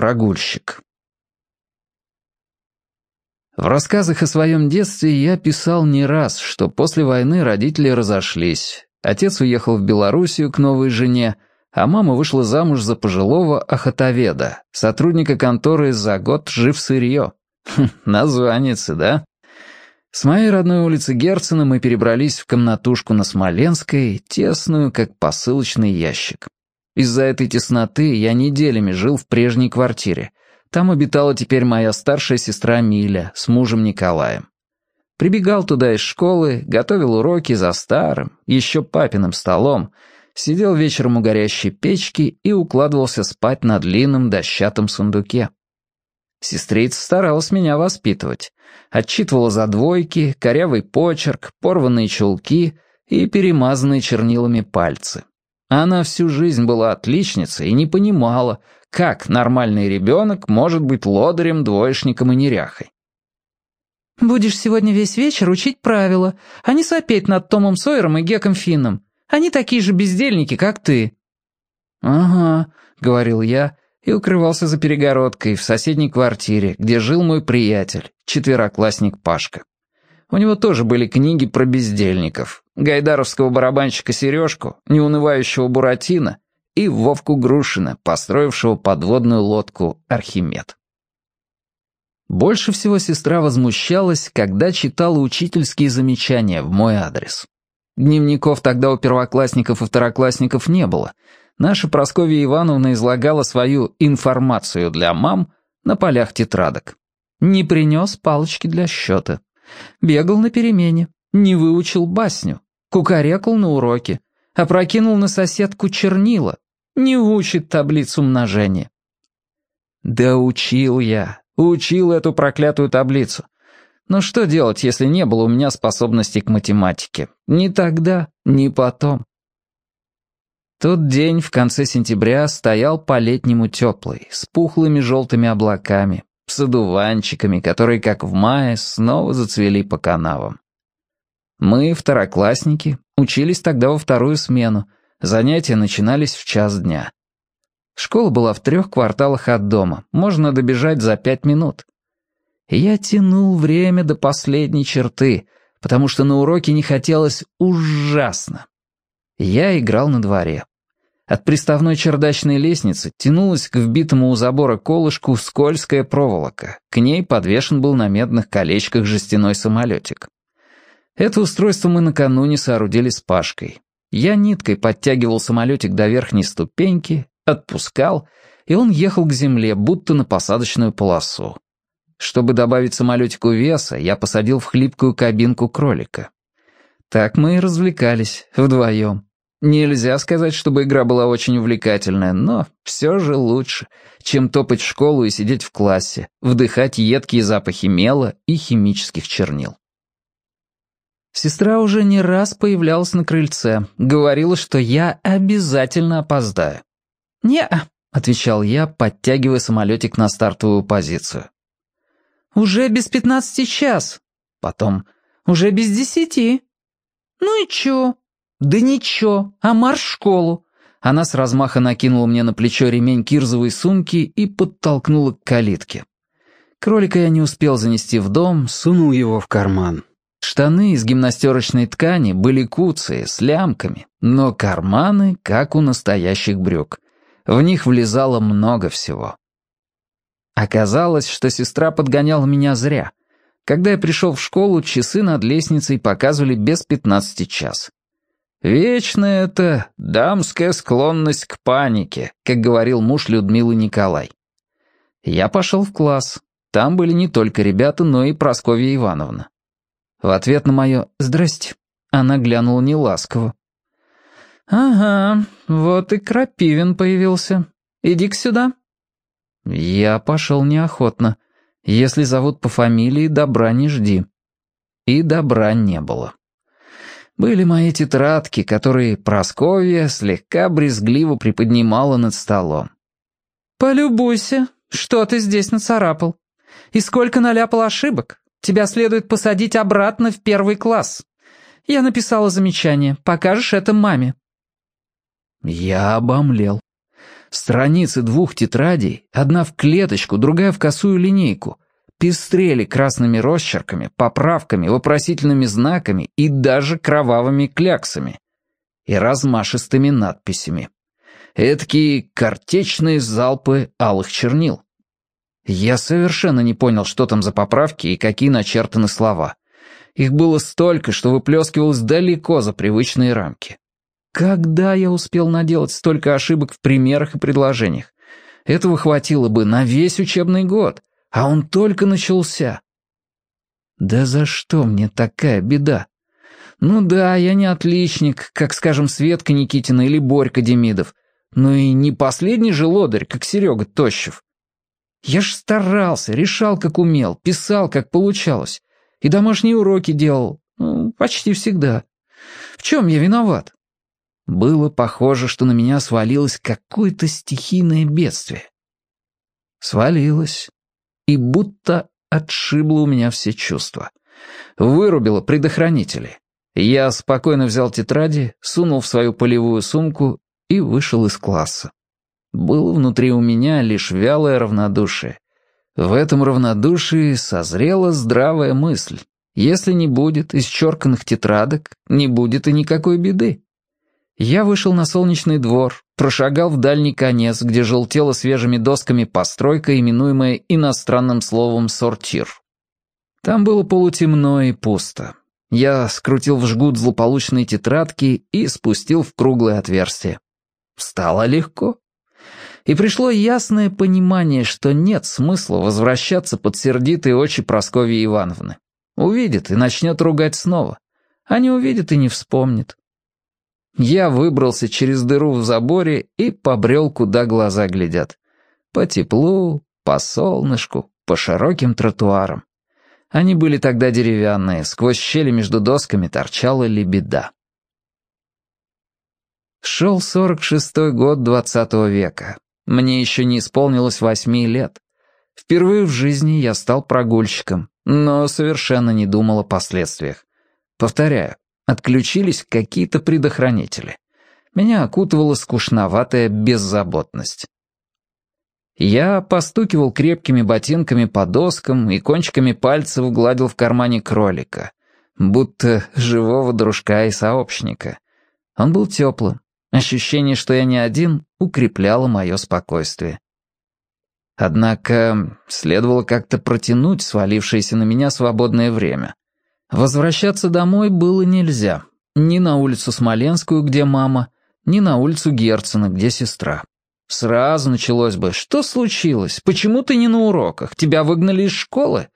прогульщик. В рассказах о своем детстве я писал не раз, что после войны родители разошлись. Отец уехал в Белоруссию к новой жене, а мама вышла замуж за пожилого охотоведа, сотрудника конторы «За год жив сырье». Хм, названицы, да? С моей родной улицы Герцена мы перебрались в комнатушку на Смоленской, тесную, как посылочный ящик. Из-за этой тесноты я неделями жил в прежней квартире. Там обитала теперь моя старшая сестра Миля с мужем Николаем. Прибегал туда из школы, готовил уроки за старым, еще папиным столом, сидел вечером у горящей печки и укладывался спать на длинном дощатом сундуке. Сестрица старалась меня воспитывать. Отчитывала за двойки, корявый почерк, порванные чулки и перемазанные чернилами пальцы. Она всю жизнь была отличницей и не понимала, как нормальный ребенок может быть лодырем, двоечником и неряхой. «Будешь сегодня весь вечер учить правила, а не сопеть над Томом Сойером и Геком Финном. Они такие же бездельники, как ты». «Ага», — говорил я и укрывался за перегородкой в соседней квартире, где жил мой приятель, четвероклассник Пашка. У него тоже были книги про бездельников. Гайдаровского барабанщика Сережку, неунывающего Буратино и Вовку Грушина, построившего подводную лодку «Архимед». Больше всего сестра возмущалась, когда читала учительские замечания в мой адрес. Дневников тогда у первоклассников и второклассников не было. Наша Прасковья Ивановна излагала свою информацию для мам на полях тетрадок. Не принес палочки для счета. Бегал на перемене, не выучил басню, кукарекал на уроке, опрокинул на соседку чернила, не учит таблицу умножения. Да учил я, учил эту проклятую таблицу. Но что делать, если не было у меня способностей к математике? Ни тогда, ни потом. Тот день в конце сентября стоял по-летнему теплый, с пухлыми желтыми облаками, с одуванчиками, которые, как в мае, снова зацвели по канавам. Мы, второклассники, учились тогда во вторую смену, занятия начинались в час дня. Школа была в трех кварталах от дома, можно добежать за пять минут. Я тянул время до последней черты, потому что на уроке не хотелось ужасно. Я играл на дворе. От приставной чердачной лестницы тянулась к вбитому у забора колышку скользкая проволока. К ней подвешен был на медных колечках жестяной самолетик. Это устройство мы накануне соорудили с Пашкой. Я ниткой подтягивал самолетик до верхней ступеньки, отпускал, и он ехал к земле, будто на посадочную полосу. Чтобы добавить самолетику веса, я посадил в хлипкую кабинку кролика. Так мы и развлекались вдвоем. Нельзя сказать, чтобы игра была очень увлекательная, но все же лучше, чем топать в школу и сидеть в классе, вдыхать едкие запахи мела и химических чернил. Сестра уже не раз появлялась на крыльце, говорила, что я обязательно опоздаю. «Не-а», отвечал я, подтягивая самолетик на стартовую позицию. «Уже без пятнадцати час». Потом «Уже без десяти». «Ну и чё?» «Да ничего, а марш в школу!» Она с размаха накинула мне на плечо ремень кирзовой сумки и подтолкнула к калитке. Кролика я не успел занести в дом, сунул его в карман. Штаны из гимнастерочной ткани были куцые, с лямками, но карманы, как у настоящих брюк. В них влезало много всего. Оказалось, что сестра подгоняла меня зря. Когда я пришел в школу, часы над лестницей показывали без пятнадцати час. Вечная это дамская склонность к панике, как говорил муж Людмилы Николай. Я пошел в класс. Там были не только ребята, но и Прасковья Ивановна. В ответ на мое «Здрасте» она глянула неласково. «Ага, вот и Крапивин появился. Иди-ка сюда». Я пошел неохотно. Если зовут по фамилии, добра не жди. И добра не было были мои тетрадки, которые Просковья слегка брезгливо приподнимала над столом. «Полюбуйся, что ты здесь нацарапал. И сколько наляпал ошибок. Тебя следует посадить обратно в первый класс. Я написала замечание. Покажешь это маме». Я обомлел. Страницы двух тетрадей, одна в клеточку, другая в косую линейку, пестрели красными росчерками, поправками, вопросительными знаками и даже кровавыми кляксами. И размашистыми надписями. Эдакие картечные залпы алых чернил. Я совершенно не понял, что там за поправки и какие начертаны слова. Их было столько, что выплескивалось далеко за привычные рамки. Когда я успел наделать столько ошибок в примерах и предложениях? Этого хватило бы на весь учебный год, а он только начался. Да за что мне такая беда? Ну да, я не отличник, как, скажем, Светка Никитина или Борька Демидов, но и не последний же лодырь, как Серега Тощев. Я ж старался, решал, как умел, писал, как получалось, и домашние уроки делал, ну, почти всегда. В чем я виноват? Было похоже, что на меня свалилось какое-то стихийное бедствие. Свалилось. И будто отшибло у меня все чувства. Вырубило предохранители. Я спокойно взял тетради, сунул в свою полевую сумку и вышел из класса. Было внутри у меня лишь вялое равнодушие. В этом равнодушии созрела здравая мысль. Если не будет исчерканных тетрадок, не будет и никакой беды. Я вышел на солнечный двор, прошагал в дальний конец, где желтела свежими досками постройка, именуемая иностранным словом «сортир». Там было полутемно и пусто. Я скрутил в жгут злополучные тетрадки и спустил в круглое отверстие. Стало легко. И пришло ясное понимание, что нет смысла возвращаться под сердитые очи Прасковьи Ивановны. Увидит и начнет ругать снова. А не увидит и не вспомнит. Я выбрался через дыру в заборе и побрел, куда глаза глядят. По теплу, по солнышку, по широким тротуарам. Они были тогда деревянные, сквозь щели между досками торчала лебеда. Шел сорок шестой год двадцатого века. Мне еще не исполнилось восьми лет. Впервые в жизни я стал прогульщиком, но совершенно не думал о последствиях. Повторяю, Отключились какие-то предохранители. Меня окутывала скучноватая беззаботность. Я постукивал крепкими ботинками по доскам и кончиками пальцев гладил в кармане кролика, будто живого дружка и сообщника. Он был теплым. Ощущение, что я не один, укрепляло мое спокойствие. Однако следовало как-то протянуть свалившееся на меня свободное время. Возвращаться домой было нельзя. Ни на улицу Смоленскую, где мама, ни на улицу Герцена, где сестра. Сразу началось бы «Что случилось? Почему ты не на уроках? Тебя выгнали из школы?»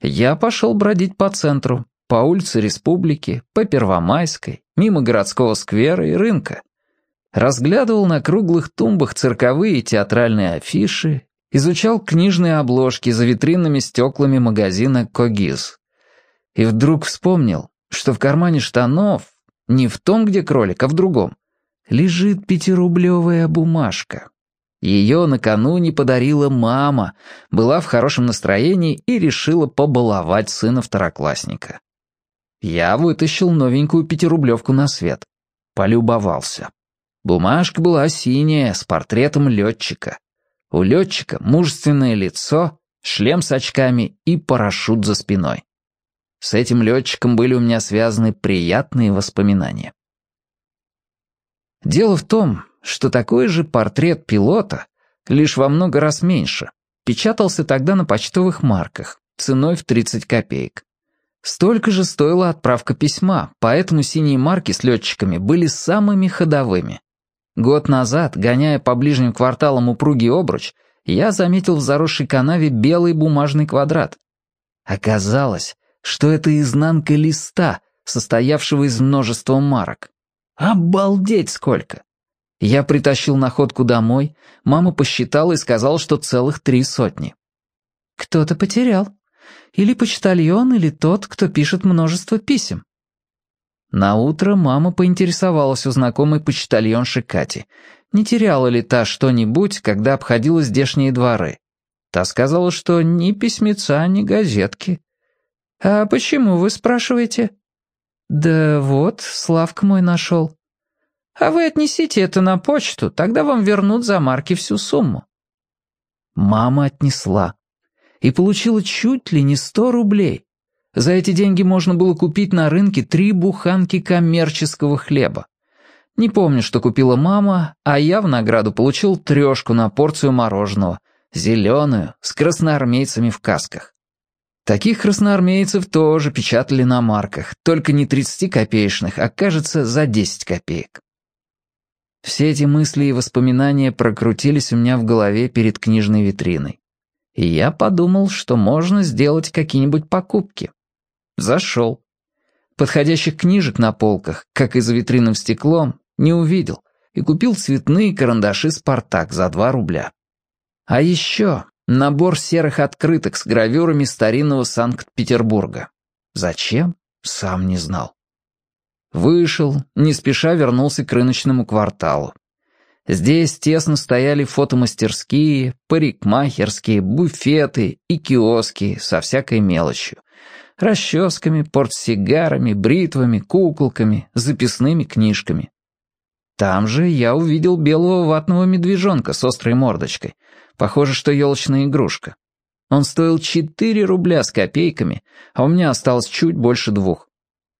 Я пошел бродить по центру, по улице Республики, по Первомайской, мимо городского сквера и рынка. Разглядывал на круглых тумбах цирковые и театральные афиши, изучал книжные обложки за витринными стеклами магазина «Когиз». И вдруг вспомнил, что в кармане штанов, не в том, где кролик, а в другом, лежит пятирублевая бумажка. Ее накануне подарила мама, была в хорошем настроении и решила побаловать сына второклассника. Я вытащил новенькую пятирублевку на свет. Полюбовался. Бумажка была синяя, с портретом летчика. У летчика мужественное лицо, шлем с очками и парашют за спиной. С этим летчиком были у меня связаны приятные воспоминания. Дело в том, что такой же портрет пилота, лишь во много раз меньше, печатался тогда на почтовых марках, ценой в 30 копеек. Столько же стоила отправка письма, поэтому синие марки с летчиками были самыми ходовыми. Год назад, гоняя по ближним кварталам упругий обруч, я заметил в заросшей канаве белый бумажный квадрат. Оказалось, что это изнанка листа, состоявшего из множества марок. Обалдеть сколько! Я притащил находку домой, мама посчитала и сказала, что целых три сотни. Кто-то потерял. Или почтальон, или тот, кто пишет множество писем. На утро мама поинтересовалась у знакомой почтальонши Кати, не теряла ли та что-нибудь, когда обходила здешние дворы. Та сказала, что ни письмеца, ни газетки. «А почему вы спрашиваете?» «Да вот, Славка мой нашел». А вы отнесите это на почту, тогда вам вернут за марки всю сумму». Мама отнесла. И получила чуть ли не сто рублей. За эти деньги можно было купить на рынке три буханки коммерческого хлеба. Не помню, что купила мама, а я в награду получил трешку на порцию мороженого, зеленую, с красноармейцами в касках. Таких красноармейцев тоже печатали на марках, только не 30-копеечных, а, кажется, за 10 копеек. Все эти мысли и воспоминания прокрутились у меня в голове перед книжной витриной. И я подумал, что можно сделать какие-нибудь покупки. Зашел. Подходящих книжек на полках, как и за витринным стеклом, не увидел и купил цветные карандаши «Спартак» за 2 рубля. А еще набор серых открыток с гравюрами старинного Санкт-Петербурга. Зачем? Сам не знал. Вышел, не спеша вернулся к рыночному кварталу. Здесь тесно стояли фотомастерские, парикмахерские, буфеты и киоски со всякой мелочью. Расческами, портсигарами, бритвами, куколками, записными книжками. Там же я увидел белого ватного медвежонка с острой мордочкой. Похоже, что елочная игрушка. Он стоил 4 рубля с копейками, а у меня осталось чуть больше двух.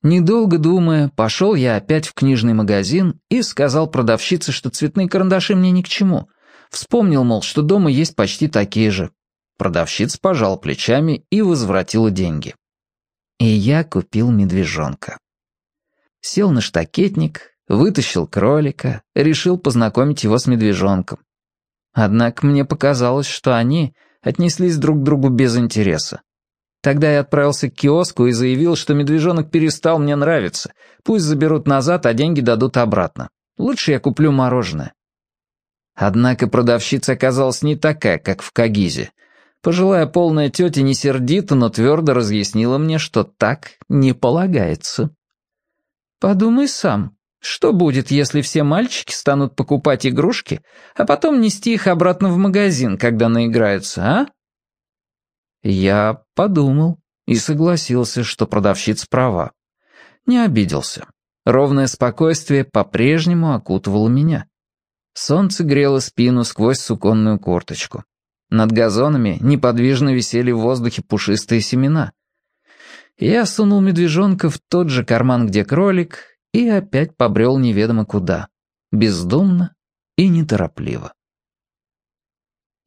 Недолго думая, пошел я опять в книжный магазин и сказал продавщице, что цветные карандаши мне ни к чему. Вспомнил, мол, что дома есть почти такие же. Продавщица пожал плечами и возвратила деньги. И я купил медвежонка. Сел на штакетник, вытащил кролика, решил познакомить его с медвежонком. Однако мне показалось, что они отнеслись друг к другу без интереса. Тогда я отправился к киоску и заявил, что медвежонок перестал мне нравиться. Пусть заберут назад, а деньги дадут обратно. Лучше я куплю мороженое. Однако продавщица оказалась не такая, как в Кагизе. Пожилая полная тетя не сердито, но твердо разъяснила мне, что так не полагается. «Подумай сам, что будет, если все мальчики станут покупать игрушки, а потом нести их обратно в магазин, когда наиграются, а?» Я подумал и согласился, что продавщица права. Не обиделся. Ровное спокойствие по-прежнему окутывало меня. Солнце грело спину сквозь суконную курточку. Над газонами неподвижно висели в воздухе пушистые семена. Я сунул медвежонка в тот же карман, где кролик, и опять побрел неведомо куда. Бездумно и неторопливо.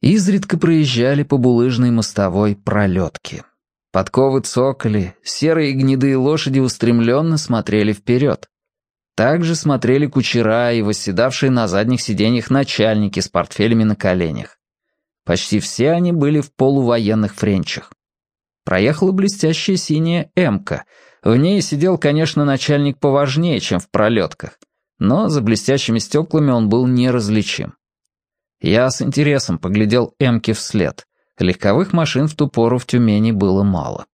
Изредка проезжали по булыжной мостовой пролетки. Подковы цокали, серые гнедые лошади устремленно смотрели вперед. Также смотрели кучера и восседавшие на задних сиденьях начальники с портфелями на коленях. Почти все они были в полувоенных френчах. Проехала блестящая синяя «Эмка». В ней сидел, конечно, начальник поважнее, чем в пролетках, но за блестящими стеклами он был неразличим. Я с интересом поглядел Эмке вслед. Легковых машин в ту пору в Тюмени было мало.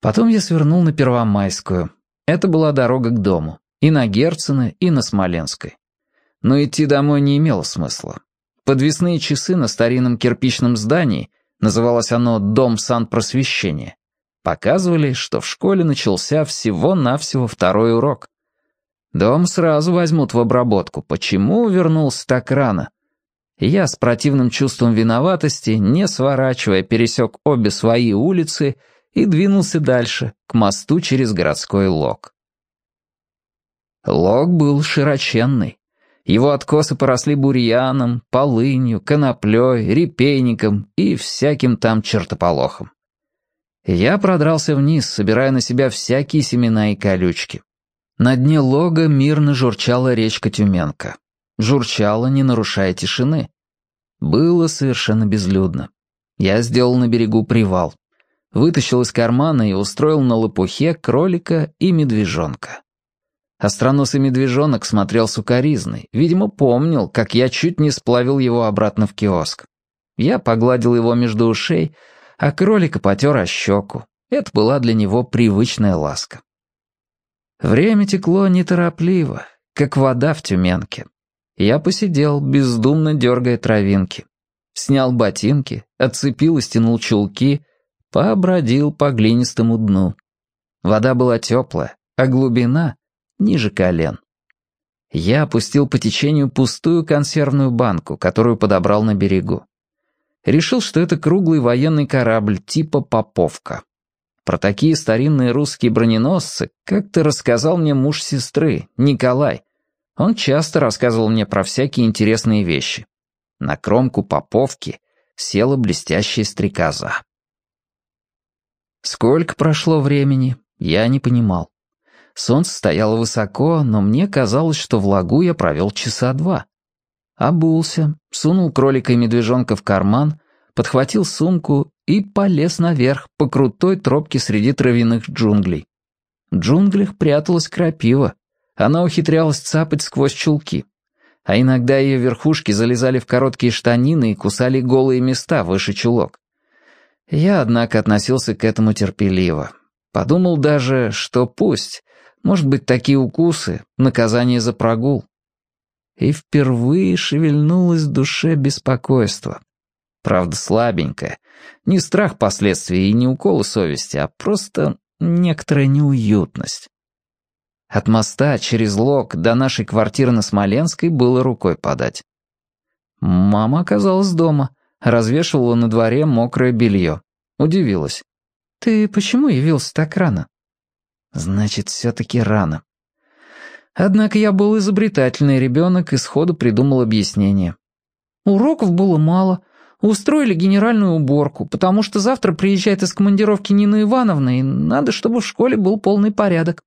Потом я свернул на Первомайскую. Это была дорога к дому. И на Герцена, и на Смоленской. Но идти домой не имело смысла. Подвесные часы на старинном кирпичном здании, называлось оно «Дом санпросвещения», показывали, что в школе начался всего-навсего второй урок. Дом сразу возьмут в обработку. Почему вернулся так рано? Я с противным чувством виноватости, не сворачивая, пересек обе свои улицы и двинулся дальше, к мосту через городской лог. Лог был широченный. Его откосы поросли бурьяном, полынью, коноплей, репейником и всяким там чертополохом. Я продрался вниз, собирая на себя всякие семена и колючки. На дне лога мирно журчала речка Тюменка. Журчала, не нарушая тишины. Было совершенно безлюдно. Я сделал на берегу привал. Вытащил из кармана и устроил на лопухе кролика и медвежонка. Остроносый медвежонок смотрел сукоризный, видимо, помнил, как я чуть не сплавил его обратно в киоск. Я погладил его между ушей, а кролика потер о щеку. Это была для него привычная ласка. Время текло неторопливо, как вода в тюменке. Я посидел, бездумно дергая травинки. Снял ботинки, отцепил и стянул чулки, побродил по глинистому дну. Вода была теплая, а глубина — ниже колен. Я опустил по течению пустую консервную банку, которую подобрал на берегу. Решил, что это круглый военный корабль типа «Поповка». Про такие старинные русские броненосцы как-то рассказал мне муж сестры, Николай. Он часто рассказывал мне про всякие интересные вещи. На кромку Поповки села блестящая стрекоза. Сколько прошло времени, я не понимал. Солнце стояло высоко, но мне казалось, что в лагу я провел часа два. Обулся, сунул кролика и медвежонка в карман, подхватил сумку и полез наверх по крутой тропке среди травяных джунглей. В джунглях пряталась крапива. Она ухитрялась цапать сквозь чулки. А иногда ее верхушки залезали в короткие штанины и кусали голые места выше чулок. Я, однако, относился к этому терпеливо. Подумал даже, что пусть, может быть, такие укусы — наказание за прогул. И впервые шевельнулось в душе беспокойство. Правда, слабенькое. Не страх последствий и не уколы совести, а просто некоторая неуютность. От моста через лог до нашей квартиры на Смоленской было рукой подать. Мама оказалась дома, развешивала на дворе мокрое белье. Удивилась. «Ты почему явился так рано?» «Значит, все-таки рано». Однако я был изобретательный ребенок и сходу придумал объяснение. Уроков было мало. Устроили генеральную уборку, потому что завтра приезжает из командировки Нина Ивановна, и надо, чтобы в школе был полный порядок.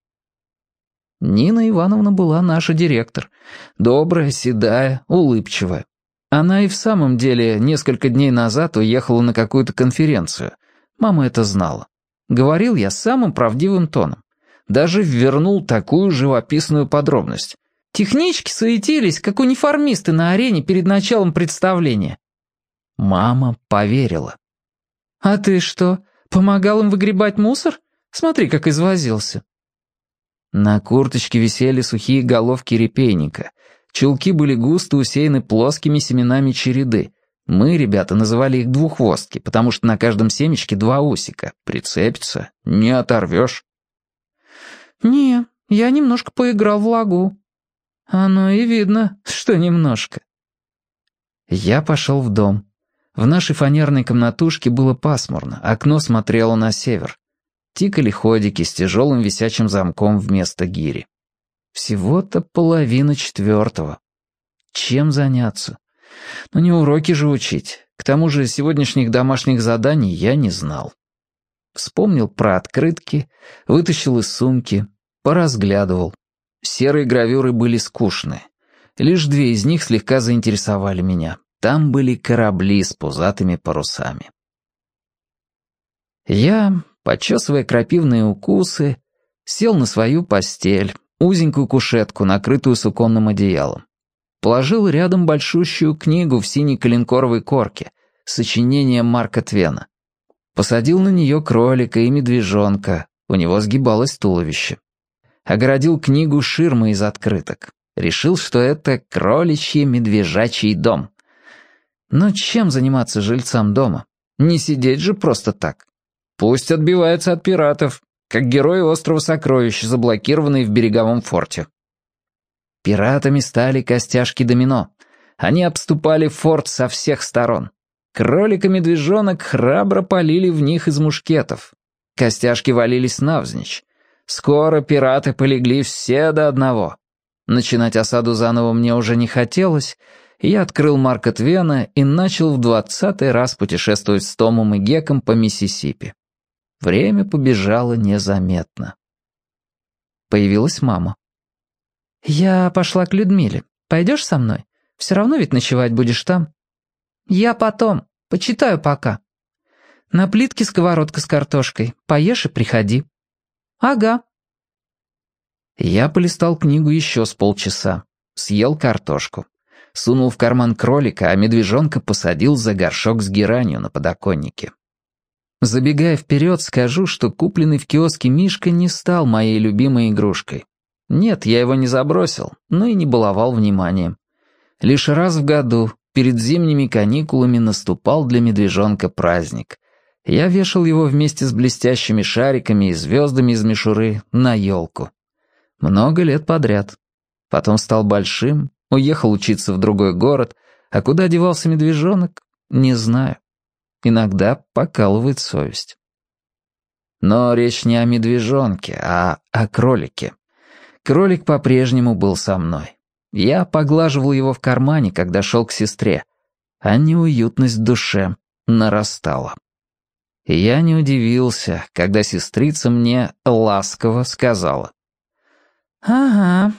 Нина Ивановна была наша директор. Добрая, седая, улыбчивая. Она и в самом деле несколько дней назад уехала на какую-то конференцию. Мама это знала. Говорил я самым правдивым тоном. Даже вернул такую живописную подробность. Технички суетились, как униформисты на арене перед началом представления. Мама поверила. «А ты что, помогал им выгребать мусор? Смотри, как извозился». На курточке висели сухие головки репейника. Чулки были густо усеяны плоскими семенами череды, мы, ребята, называли их двуххвостки, потому что на каждом семечке два усика. Прицепится, не оторвешь. «Не, я немножко поиграл в лагу». «Оно и видно, что немножко». Я пошел в дом. В нашей фанерной комнатушке было пасмурно, окно смотрело на север. Тикали ходики с тяжелым висячим замком вместо гири. Всего-то половина четвертого. Чем заняться? Но не уроки же учить. К тому же сегодняшних домашних заданий я не знал. Вспомнил про открытки, вытащил из сумки, поразглядывал. Серые гравюры были скучные. Лишь две из них слегка заинтересовали меня. Там были корабли с пузатыми парусами. Я, почесывая крапивные укусы, сел на свою постель, узенькую кушетку, накрытую суконным одеялом. Положил рядом большущую книгу в синей коленкоровой корке, сочинение Марка Твена. Посадил на нее кролика и медвежонка, у него сгибалось туловище. Огородил книгу ширмой из открыток. Решил, что это кроличий медвежачий дом. Но чем заниматься жильцам дома? Не сидеть же просто так. Пусть отбиваются от пиратов, как герои острова Сокровищ, заблокированные в береговом форте. Пиратами стали костяшки домино. Они обступали форт со всех сторон. Кролик и медвежонок храбро полили в них из мушкетов. Костяшки валились навзничь. Скоро пираты полегли все до одного. Начинать осаду заново мне уже не хотелось, и я открыл Марка Твена и начал в двадцатый раз путешествовать с Томом и Геком по Миссисипи. Время побежало незаметно. Появилась мама. «Я пошла к Людмиле. Пойдешь со мной? Все равно ведь ночевать будешь там». «Я потом. Почитаю пока». «На плитке сковородка с картошкой. Поешь и приходи». «Ага». Я полистал книгу еще с полчаса. Съел картошку. Сунул в карман кролика, а медвежонка посадил за горшок с геранью на подоконнике. Забегая вперед, скажу, что купленный в киоске Мишка не стал моей любимой игрушкой. Нет, я его не забросил, но и не баловал вниманием. Лишь раз в году, перед зимними каникулами, наступал для медвежонка праздник. Я вешал его вместе с блестящими шариками и звездами из мишуры на елку. Много лет подряд. Потом стал большим, уехал учиться в другой город, а куда девался медвежонок, не знаю. Иногда покалывает совесть. Но речь не о медвежонке, а о кролике. Кролик по-прежнему был со мной. Я поглаживал его в кармане, когда шел к сестре, а неуютность в душе нарастала. Я не удивился, когда сестрица мне ласково сказала. «Ага,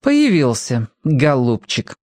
появился, голубчик».